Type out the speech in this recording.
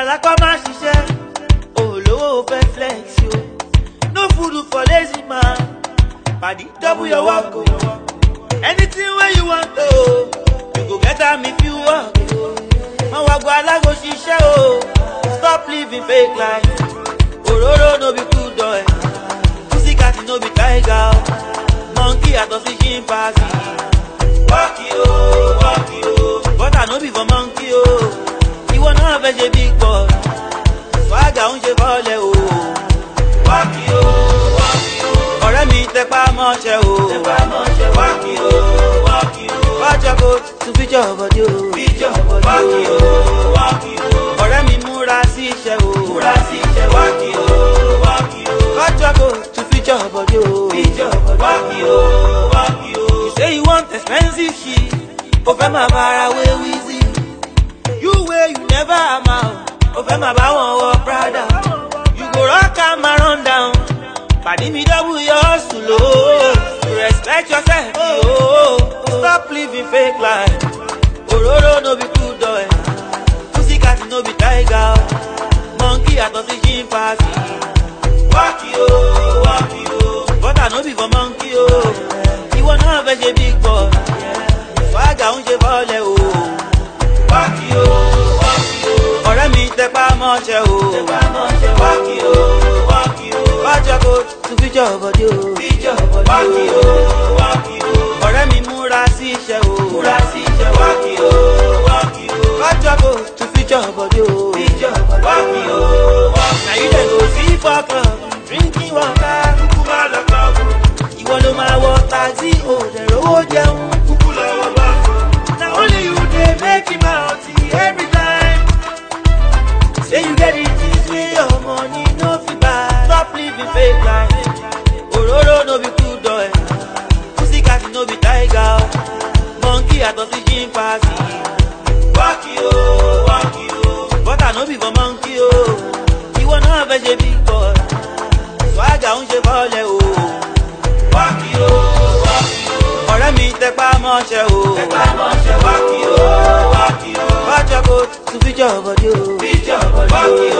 àṣàlá kọ́ má ṣiṣẹ́ olówó fẹ́ flex o no food for lazy man padi double your work o anything wey you want o you go get am if you work o wọ́n wá gba alágò ṣiṣẹ́ o stop living fake life òróró no be cool dog pussy cat no be tiger monkey àtọ̀sí ṣì sí i. náà fẹ́ ṣe bí gbọ́ fàgà ń ṣe bọ́ọ̀lẹ̀ o. wákì o wákì o. ọ̀rẹ́ mi tẹpá mọ́ṣẹ́ o. tẹpá mọ́ṣẹ́ wákì o wákì o. watch your boat to feature o. feature body o. wákì o wákì o. ọ̀rẹ́ mi múra sí iṣẹ́ o. múra sí iṣẹ́ wákì o wákì o. watch your boat to feature body o. feature body o. wákì o wákì o. you say you want expensive shit o fẹ́ máa bára wéwí never am out. Ó fẹ́ máa bá wọn brother. You go rock and am run down. Pàdé mi double your solo. Respect yourself Oh, Stop living fake life. Ororo no be cool Pussy cat no be tiger. Monkey àtọ̀ sí gym party. Wákì o, wákì But I no be for monkey oh. You náà fẹ́ ṣe bí. bíjọ́ bọ́dé o bíjọ́ bọ́dé o wákì o wákì o ọ̀rẹ́ mi múra sí iṣẹ́ o múra sí iṣẹ́ wákì o wákì o bájọ́ bò tún bíjọ́ bọ́dé o bíjọ́ bọ́dé o wákì o wákì o na ilẹ̀ kò sí fọkàn drinking water kúkú má lọ kọ́ ìwọ ló máa wọ taxi. be for monkey o ìwọ náà fẹ́ ṣe big boy swagger ń ṣe fọ́lẹ̀ o. wákì o wákì o. ọ̀rẹ́ mi tẹpá mọ́ṣẹ́ o. tẹpá mọ́ṣẹ́ wákì o wákì o. bájọ́ kò tún fíjọ́ bọ́dí o. fíjọ́ bọ́dí o. wákì o.